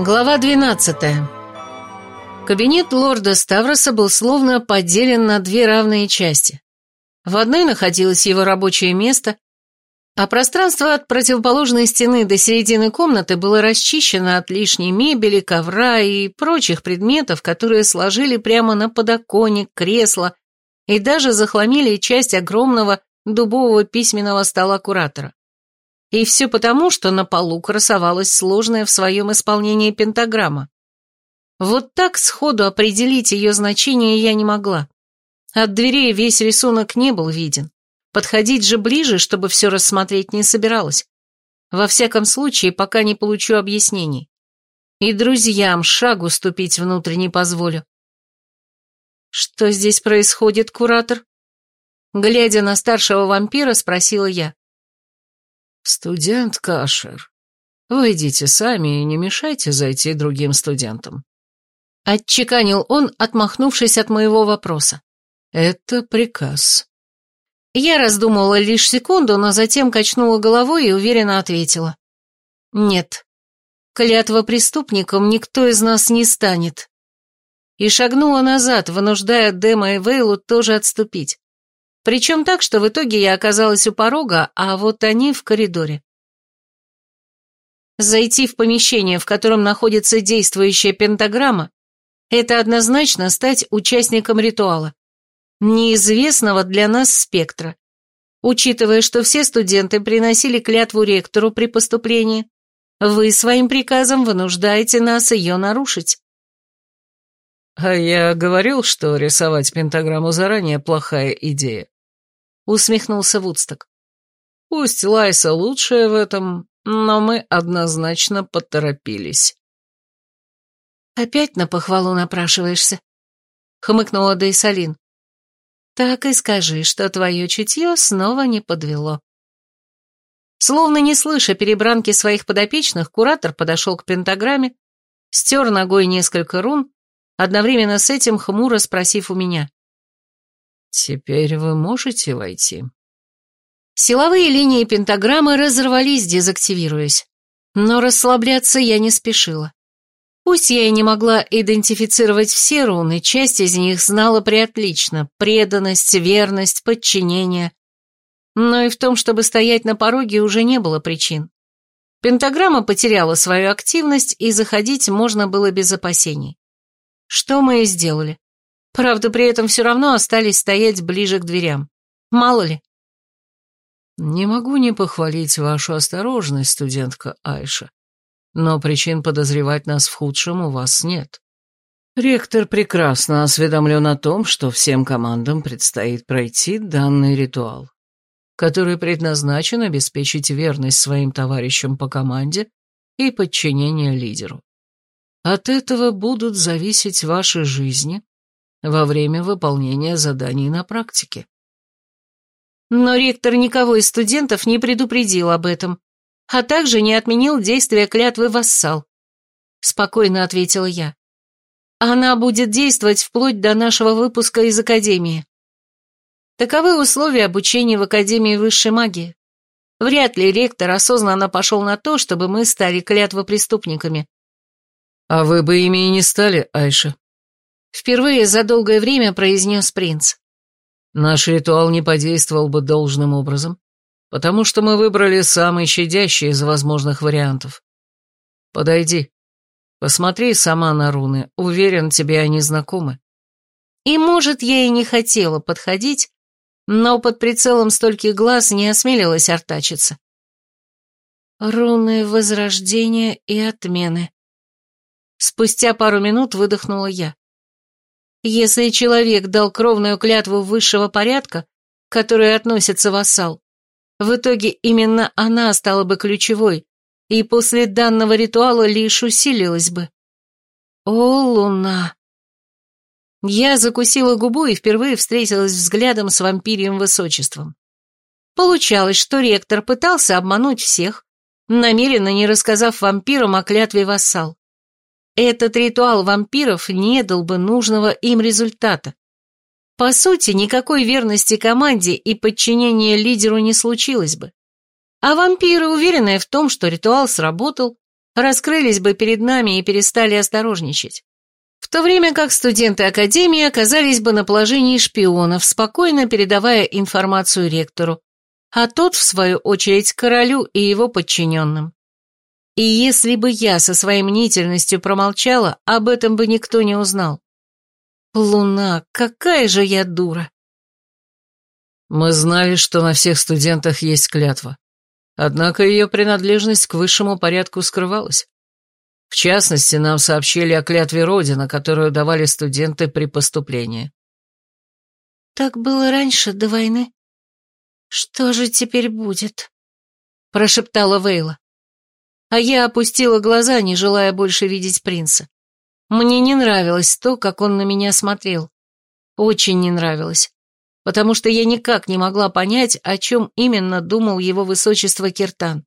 Глава 12 Кабинет лорда Ставроса был словно поделен на две равные части. В одной находилось его рабочее место, а пространство от противоположной стены до середины комнаты было расчищено от лишней мебели, ковра и прочих предметов, которые сложили прямо на подоконник, кресло и даже захламили часть огромного дубового письменного стола куратора. И все потому, что на полу красовалась сложная в своем исполнении пентаграмма. Вот так сходу определить ее значение я не могла. От дверей весь рисунок не был виден. Подходить же ближе, чтобы все рассмотреть, не собиралась. Во всяком случае, пока не получу объяснений. И друзьям шагу ступить внутрь не позволю. «Что здесь происходит, куратор?» Глядя на старшего вампира, спросила я. «Студент Кашер, выйдите сами и не мешайте зайти другим студентам». Отчеканил он, отмахнувшись от моего вопроса. «Это приказ». Я раздумывала лишь секунду, но затем качнула головой и уверенно ответила. «Нет, клятва преступником никто из нас не станет». И шагнула назад, вынуждая Дэма и Вейлу тоже отступить. Причем так, что в итоге я оказалась у порога, а вот они в коридоре. Зайти в помещение, в котором находится действующая пентаграмма, это однозначно стать участником ритуала, неизвестного для нас спектра. Учитывая, что все студенты приносили клятву ректору при поступлении, вы своим приказом вынуждаете нас ее нарушить. А я говорил, что рисовать пентаграмму заранее плохая идея усмехнулся Вудсток. Пусть Лайса лучшая в этом, но мы однозначно поторопились. Опять на похвалу напрашиваешься, хмыкнула Дейсалин. Так и скажи, что твое чутье снова не подвело. Словно не слыша перебранки своих подопечных, куратор подошел к пентаграмме, стер ногой несколько рун, одновременно с этим хмуро спросив у меня. «Теперь вы можете войти?» Силовые линии пентаграммы разорвались, дезактивируясь. Но расслабляться я не спешила. Пусть я и не могла идентифицировать все руны, часть из них знала приотлично – преданность, верность, подчинение. Но и в том, чтобы стоять на пороге, уже не было причин. Пентаграмма потеряла свою активность, и заходить можно было без опасений. Что мы и сделали. Правда, при этом все равно остались стоять ближе к дверям. Мало ли. Не могу не похвалить вашу осторожность, студентка Айша, но причин подозревать нас в худшем у вас нет. Ректор прекрасно осведомлен о том, что всем командам предстоит пройти данный ритуал, который предназначен обеспечить верность своим товарищам по команде и подчинение лидеру. От этого будут зависеть ваши жизни во время выполнения заданий на практике. Но ректор никого из студентов не предупредил об этом, а также не отменил действия клятвы вассал. Спокойно ответила я. Она будет действовать вплоть до нашего выпуска из Академии. Таковы условия обучения в Академии высшей магии. Вряд ли ректор осознанно пошел на то, чтобы мы стали клятвопреступниками. А вы бы ими и не стали, Айша, Впервые за долгое время произнес принц. Наш ритуал не подействовал бы должным образом, потому что мы выбрали самый щадящий из возможных вариантов. Подойди, посмотри сама на руны, уверен, тебе они знакомы. И, может, я и не хотела подходить, но под прицелом стольких глаз не осмелилась артачиться. Руны возрождения и отмены. Спустя пару минут выдохнула я. Если человек дал кровную клятву высшего порядка, к которой относится вассал, в итоге именно она стала бы ключевой, и после данного ритуала лишь усилилась бы. О, луна! Я закусила губу и впервые встретилась взглядом с вампирием высочеством. Получалось, что ректор пытался обмануть всех, намеренно не рассказав вампирам о клятве вассал. Этот ритуал вампиров не дал бы нужного им результата. По сути, никакой верности команде и подчинения лидеру не случилось бы. А вампиры, уверенные в том, что ритуал сработал, раскрылись бы перед нами и перестали осторожничать. В то время как студенты Академии оказались бы на положении шпионов, спокойно передавая информацию ректору, а тот, в свою очередь, королю и его подчиненным. И если бы я со своей мнительностью промолчала, об этом бы никто не узнал. Луна, какая же я дура. Мы знали, что на всех студентах есть клятва. Однако ее принадлежность к высшему порядку скрывалась. В частности, нам сообщили о клятве Родина, которую давали студенты при поступлении. Так было раньше, до войны. Что же теперь будет? Прошептала Вейла. А я опустила глаза, не желая больше видеть принца. Мне не нравилось то, как он на меня смотрел. Очень не нравилось потому что я никак не могла понять, о чем именно думал его высочество Киртан.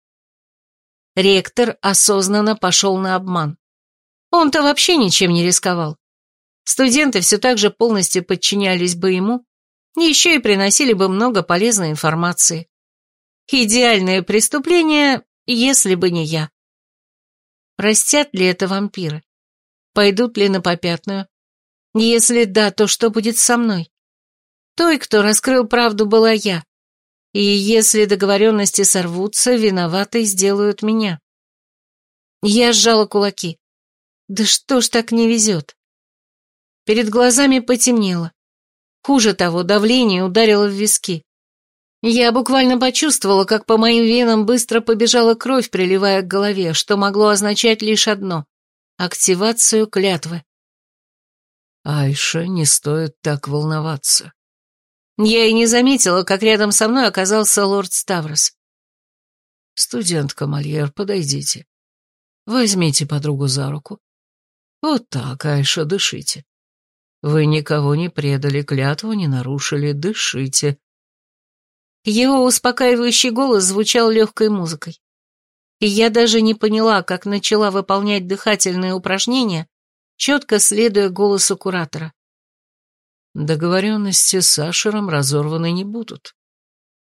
Ректор осознанно пошел на обман. Он-то вообще ничем не рисковал. Студенты все так же полностью подчинялись бы ему, еще и приносили бы много полезной информации. Идеальное преступление, если бы не я. Простят ли это вампиры? Пойдут ли на попятную? Если да, то что будет со мной? Той, кто раскрыл правду, была я. И если договоренности сорвутся, виноватой сделают меня. Я сжала кулаки. Да что ж так не везет? Перед глазами потемнело. Хуже того, давление ударило в виски. Я буквально почувствовала, как по моим венам быстро побежала кровь, приливая к голове, что могло означать лишь одно — активацию клятвы. Айша, не стоит так волноваться. Я и не заметила, как рядом со мной оказался лорд Ставрос. «Студентка Мольер, подойдите. Возьмите подругу за руку. Вот так, Айша, дышите. Вы никого не предали, клятву не нарушили, дышите». Его успокаивающий голос звучал легкой музыкой. И я даже не поняла, как начала выполнять дыхательные упражнения, четко следуя голосу куратора. Договоренности с Ашером разорваны не будут.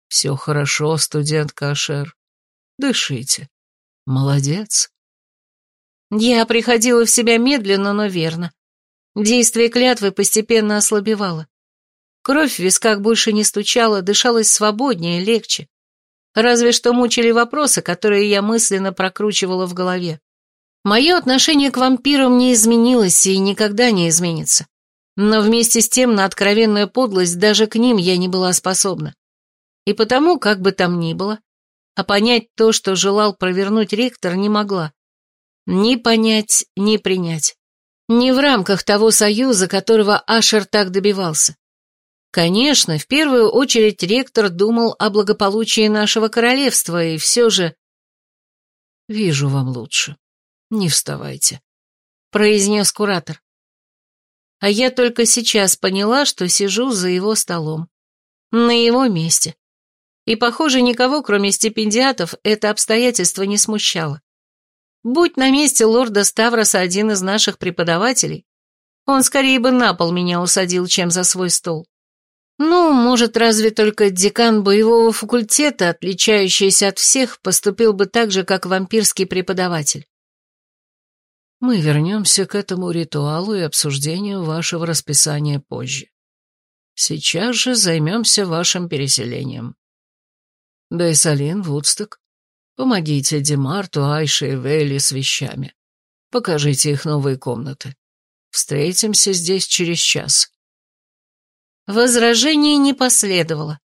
Все хорошо, студентка Ашер. Дышите. Молодец. Я приходила в себя медленно, но верно. Действие клятвы постепенно ослабевало. Кровь в висках больше не стучала, дышалось свободнее, легче. Разве что мучили вопросы, которые я мысленно прокручивала в голове. Мое отношение к вампирам не изменилось и никогда не изменится. Но вместе с тем на откровенную подлость даже к ним я не была способна. И потому, как бы там ни было, а понять то, что желал провернуть ректор, не могла. Ни понять, ни принять. Не в рамках того союза, которого Ашер так добивался. Конечно, в первую очередь ректор думал о благополучии нашего королевства, и все же... «Вижу вам лучше. Не вставайте», — произнес куратор а я только сейчас поняла, что сижу за его столом. На его месте. И, похоже, никого, кроме стипендиатов, это обстоятельство не смущало. Будь на месте лорда Ставроса один из наших преподавателей, он скорее бы на пол меня усадил, чем за свой стол. Ну, может, разве только декан боевого факультета, отличающийся от всех, поступил бы так же, как вампирский преподаватель. Мы вернемся к этому ритуалу и обсуждению вашего расписания позже. Сейчас же займемся вашим переселением. Дейсалин, Вудсток, помогите Демарту, Айше и Вейли с вещами. Покажите их новые комнаты. Встретимся здесь через час. Возражений не последовало.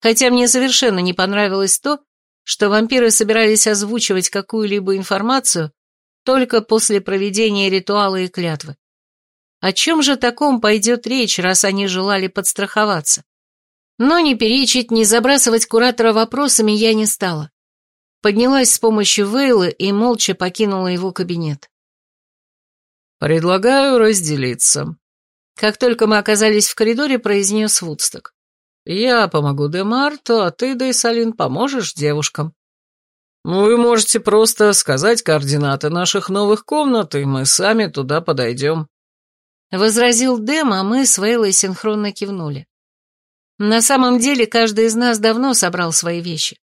Хотя мне совершенно не понравилось то, что вампиры собирались озвучивать какую-либо информацию, только после проведения ритуала и клятвы. О чем же таком пойдет речь, раз они желали подстраховаться? Но не перечить, не забрасывать куратора вопросами я не стала. Поднялась с помощью Вейлы и молча покинула его кабинет. «Предлагаю разделиться», — как только мы оказались в коридоре, произнес Вудсток. «Я помогу Демарту, а ты, Дейсалин, поможешь девушкам». «Вы можете просто сказать координаты наших новых комнат, и мы сами туда подойдем», — возразил Дэм, а мы с Вейлой синхронно кивнули. На самом деле, каждый из нас давно собрал свои вещи.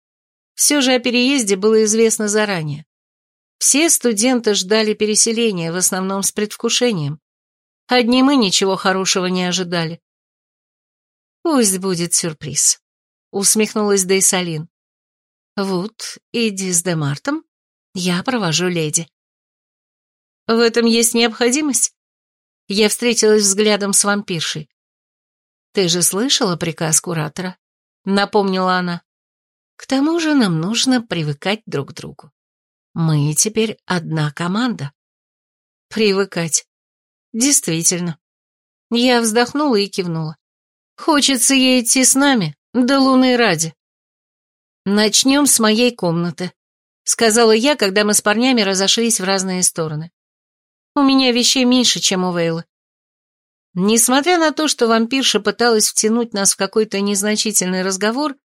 Все же о переезде было известно заранее. Все студенты ждали переселения, в основном с предвкушением. Одни мы ничего хорошего не ожидали. «Пусть будет сюрприз», — усмехнулась Дейсалин. «Вуд, иди с Демартом, я провожу леди». «В этом есть необходимость?» Я встретилась взглядом с вампиршей. «Ты же слышала приказ куратора?» — напомнила она. «К тому же нам нужно привыкать друг к другу. Мы теперь одна команда». «Привыкать. Действительно». Я вздохнула и кивнула. Хочется ей идти с нами, до луны ради. Начнем с моей комнаты, сказала я, когда мы с парнями разошлись в разные стороны. У меня вещей меньше, чем у Вейлы. Несмотря на то, что вампирша пыталась втянуть нас в какой-то незначительный разговор,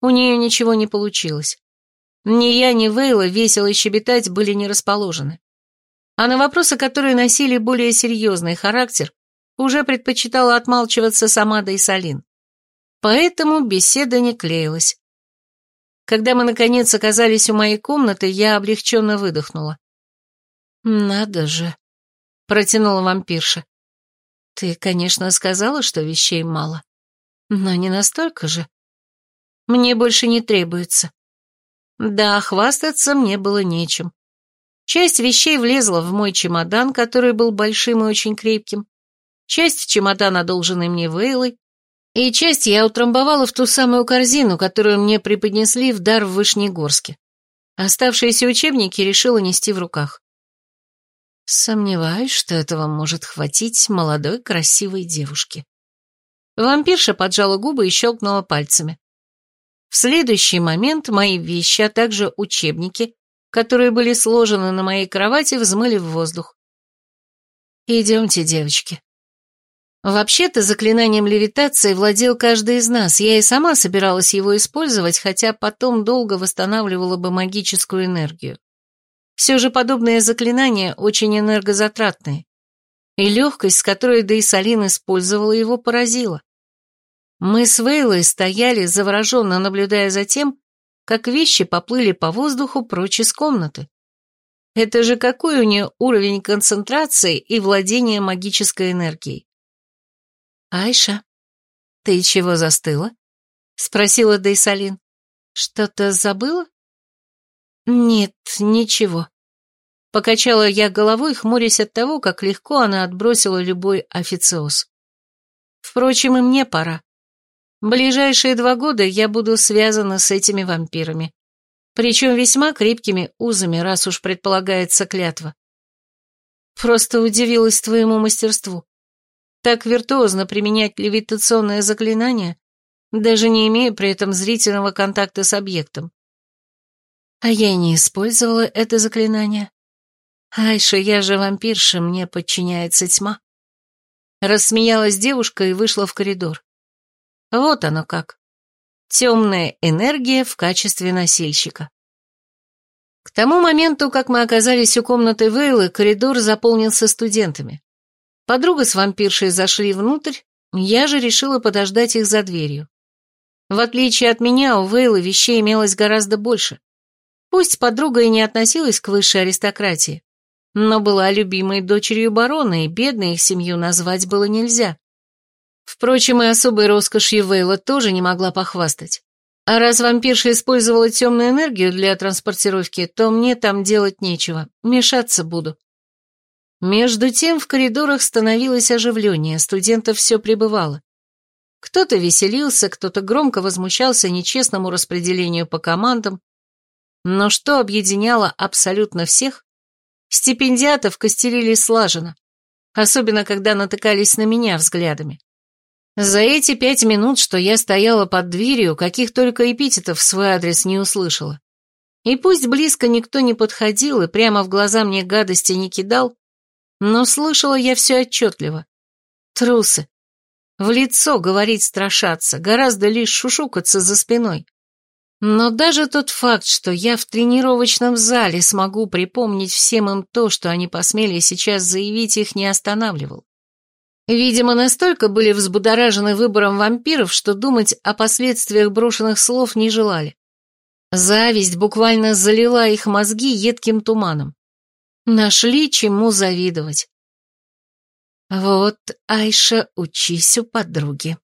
у нее ничего не получилось. Ни я, ни Вейла весело щебетать были не расположены. А на вопросы, которые носили более серьезный характер, уже предпочитала отмалчиваться сама Дейсалин. Поэтому беседа не клеилась. Когда мы, наконец, оказались у моей комнаты, я облегченно выдохнула. «Надо же», — протянула вампирша. «Ты, конечно, сказала, что вещей мало, но не настолько же. Мне больше не требуется». Да, хвастаться мне было нечем. Часть вещей влезла в мой чемодан, который был большим и очень крепким, часть чемодана, одолженной мне Вейлой, и часть я утрамбовала в ту самую корзину, которую мне преподнесли в дар в Вышнегорске. Оставшиеся учебники решила нести в руках. Сомневаюсь, что этого может хватить молодой красивой девушке. Вампирша поджала губы и щелкнула пальцами. В следующий момент мои вещи, а также учебники, которые были сложены на моей кровати, взмыли в воздух. «Идемте, девочки», Вообще-то заклинанием левитации владел каждый из нас, я и сама собиралась его использовать, хотя потом долго восстанавливала бы магическую энергию. Все же подобные заклинания очень энергозатратные, и легкость, с которой Дейсалин использовала его, поразила. Мы с Вейлой стояли, завороженно наблюдая за тем, как вещи поплыли по воздуху прочь из комнаты. Это же какой у нее уровень концентрации и владения магической энергией. «Айша, ты чего застыла?» — спросила Дейсалин. «Что-то забыла?» «Нет, ничего». Покачала я головой, хмурясь от того, как легко она отбросила любой официоз. Впрочем, и мне пора. Ближайшие два года я буду связана с этими вампирами. Причем весьма крепкими узами, раз уж предполагается клятва. Просто удивилась твоему мастерству так виртуозно применять левитационное заклинание, даже не имея при этом зрительного контакта с объектом. А я и не использовала это заклинание. Айша, я же вампирша, мне подчиняется тьма. Рассмеялась девушка и вышла в коридор. Вот оно как. Темная энергия в качестве носильщика. К тому моменту, как мы оказались у комнаты Вейлы, коридор заполнился студентами. Подруга с вампиршей зашли внутрь, я же решила подождать их за дверью. В отличие от меня, у Вейлы вещей имелось гораздо больше. Пусть подруга и не относилась к высшей аристократии, но была любимой дочерью барона, и бедной их семью назвать было нельзя. Впрочем, и особой роскошью Вейла тоже не могла похвастать. А раз вампирша использовала темную энергию для транспортировки, то мне там делать нечего, мешаться буду. Между тем в коридорах становилось оживление, студентов все прибывало. Кто-то веселился, кто-то громко возмущался нечестному распределению по командам, но что объединяло абсолютно всех? Стипендиатов костерили слаженно, особенно когда натыкались на меня взглядами. За эти пять минут, что я стояла под дверью, каких только эпитетов в свой адрес не услышала. И пусть близко никто не подходил и прямо в глаза мне гадости не кидал, но слышала я все отчетливо. Трусы. В лицо говорить страшаться, гораздо лишь шушукаться за спиной. Но даже тот факт, что я в тренировочном зале смогу припомнить всем им то, что они посмели сейчас заявить, их не останавливал. Видимо, настолько были взбудоражены выбором вампиров, что думать о последствиях брошенных слов не желали. Зависть буквально залила их мозги едким туманом. Нашли чему завидовать. Вот, Айша, учись у подруги.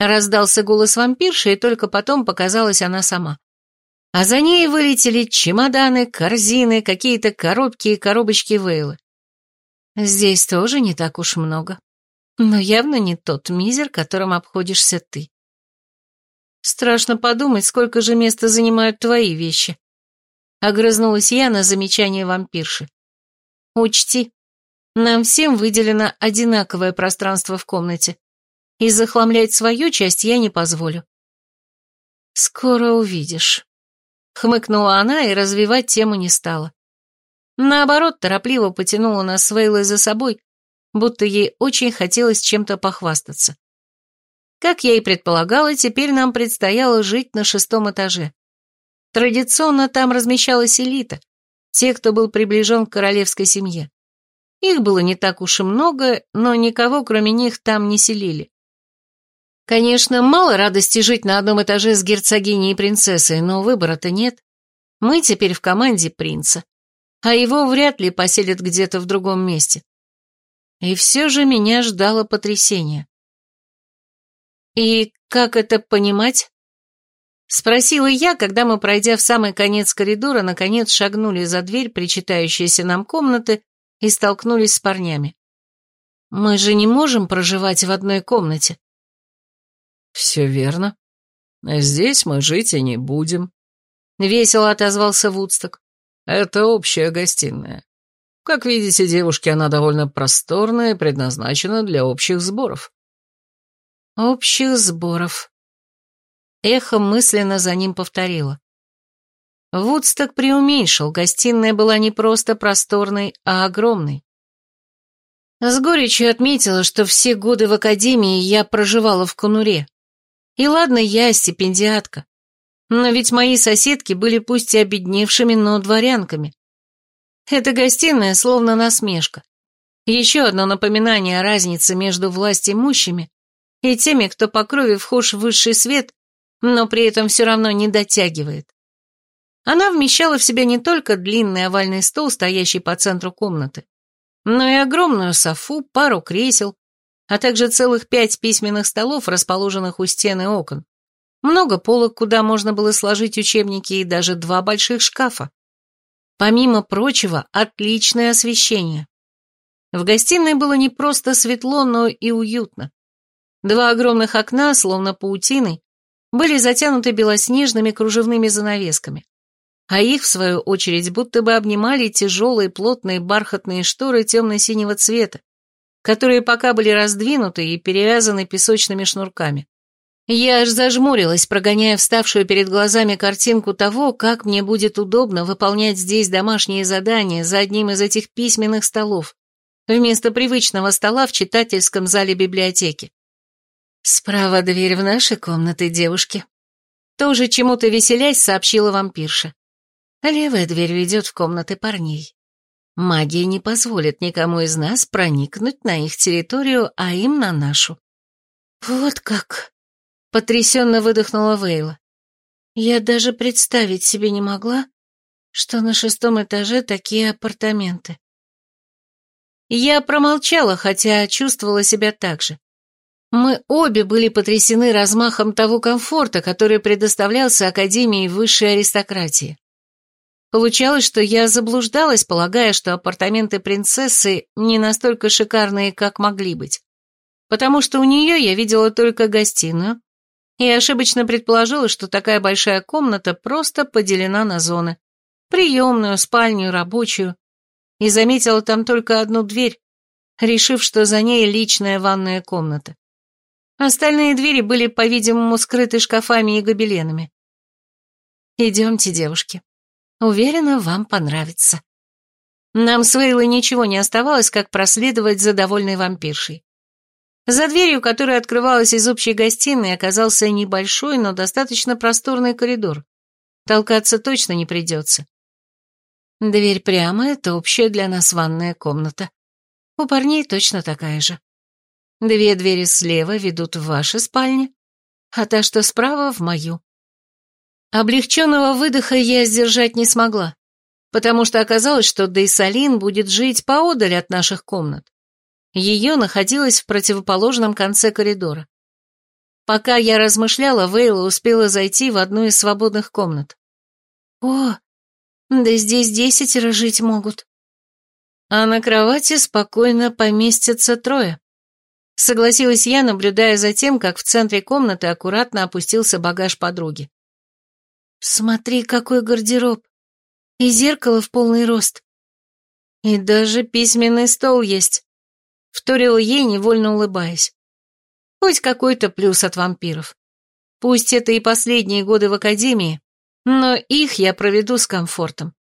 Раздался голос вампирши, и только потом показалась она сама. А за ней вылетели чемоданы, корзины, какие-то коробки и коробочки Вейлы. Здесь тоже не так уж много. Но явно не тот мизер, которым обходишься ты. Страшно подумать, сколько же места занимают твои вещи. Огрызнулась я на замечание вампирши. Учти, нам всем выделено одинаковое пространство в комнате, и захламлять свою часть я не позволю. Скоро увидишь. Хмыкнула она и развивать тему не стала. Наоборот, торопливо потянула нас с Вейлой за собой, будто ей очень хотелось чем-то похвастаться. Как я и предполагала, теперь нам предстояло жить на шестом этаже. Традиционно там размещалась элита, те, кто был приближен к королевской семье. Их было не так уж и много, но никого, кроме них, там не селили. Конечно, мало радости жить на одном этаже с герцогиней и принцессой, но выбора-то нет. Мы теперь в команде принца, а его вряд ли поселят где-то в другом месте. И все же меня ждало потрясение. «И как это понимать?» Спросила я, когда мы, пройдя в самый конец коридора, наконец шагнули за дверь причитающейся нам комнаты и столкнулись с парнями. «Мы же не можем проживать в одной комнате». «Все верно. Здесь мы жить и не будем», — весело отозвался Вудсток. «Это общая гостиная. Как видите, девушки, она довольно просторная и предназначена для общих сборов». «Общих сборов». Эхо мысленно за ним повторила. Вудсток преуменьшил, гостиная была не просто просторной, а огромной. С горечью отметила, что все годы в академии я проживала в конуре. И ладно, я стипендиатка. Но ведь мои соседки были пусть и обедневшими, но дворянками. Эта гостиная словно насмешка. Еще одно напоминание о разнице между власть имущими и теми, кто по крови вхож в высший свет, но при этом все равно не дотягивает. Она вмещала в себя не только длинный овальный стол, стоящий по центру комнаты, но и огромную софу, пару кресел, а также целых пять письменных столов, расположенных у стены окон, много полок, куда можно было сложить учебники, и даже два больших шкафа. Помимо прочего, отличное освещение. В гостиной было не просто светло, но и уютно. Два огромных окна, словно паутиной, были затянуты белоснежными кружевными занавесками, а их, в свою очередь, будто бы обнимали тяжелые плотные бархатные шторы темно-синего цвета, которые пока были раздвинуты и перевязаны песочными шнурками. Я аж зажмурилась, прогоняя вставшую перед глазами картинку того, как мне будет удобно выполнять здесь домашние задания за одним из этих письменных столов, вместо привычного стола в читательском зале библиотеки. Справа дверь в наши комнаты, девушки. Тоже чему-то веселясь, сообщила вампирша. Левая дверь ведет в комнаты парней. Магия не позволит никому из нас проникнуть на их территорию, а им на нашу. Вот как! Потрясенно выдохнула Вейла. Я даже представить себе не могла, что на шестом этаже такие апартаменты. Я промолчала, хотя чувствовала себя так же. Мы обе были потрясены размахом того комфорта, который предоставлялся Академии высшей аристократии. Получалось, что я заблуждалась, полагая, что апартаменты принцессы не настолько шикарные, как могли быть. Потому что у нее я видела только гостиную, и ошибочно предположила, что такая большая комната просто поделена на зоны. Приемную, спальню, рабочую. И заметила там только одну дверь, решив, что за ней личная ванная комната. Остальные двери были, по-видимому, скрыты шкафами и гобеленами. «Идемте, девушки», Уверена, вам понравится. Нам с Вейлой ничего не оставалось, как проследовать за довольной вампиршей. За дверью, которая открывалась из общей гостиной, оказался небольшой, но достаточно просторный коридор. Толкаться точно не придется. Дверь прямо — это общая для нас ванная комната. У парней точно такая же. Две двери слева ведут в ваши спальни, а та, что справа, в мою. Облегченного выдоха я сдержать не смогла, потому что оказалось, что Дейсалин будет жить поодаль от наших комнат. Ее находилась в противоположном конце коридора. Пока я размышляла, Вейла успела зайти в одну из свободных комнат. «О, да здесь десятеро жить могут». А на кровати спокойно поместятся трое. Согласилась я, наблюдая за тем, как в центре комнаты аккуратно опустился багаж подруги. «Смотри, какой гардероб! И зеркало в полный рост. И даже письменный стол есть», — вторила ей, невольно улыбаясь. Хоть какой-то плюс от вампиров. Пусть это и последние годы в академии, но их я проведу с комфортом.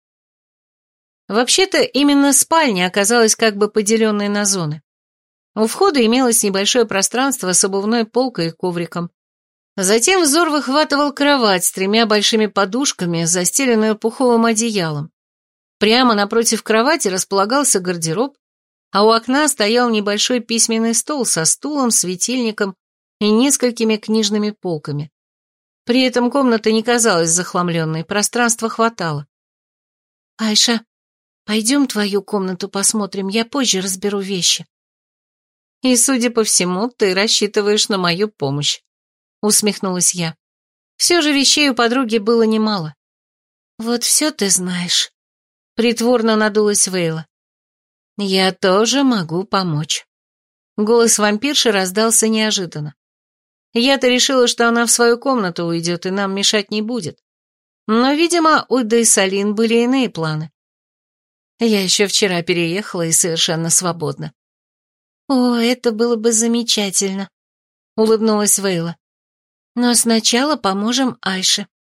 Вообще-то именно спальня оказалась как бы поделенной на зоны. У входа имелось небольшое пространство с обувной полкой и ковриком. Затем взор выхватывал кровать с тремя большими подушками, застеленную пуховым одеялом. Прямо напротив кровати располагался гардероб, а у окна стоял небольшой письменный стол со стулом, светильником и несколькими книжными полками. При этом комната не казалась захламленной, пространства хватало. «Айша, пойдем твою комнату посмотрим, я позже разберу вещи». «И, судя по всему, ты рассчитываешь на мою помощь», — усмехнулась я. Все же вещей у подруги было немало. «Вот все ты знаешь», — притворно надулась Вейла. «Я тоже могу помочь». Голос вампирши раздался неожиданно. Я-то решила, что она в свою комнату уйдет и нам мешать не будет. Но, видимо, у Дейсалин были иные планы. Я еще вчера переехала и совершенно свободна. «О, это было бы замечательно», — улыбнулась Вейла. «Но сначала поможем Айше».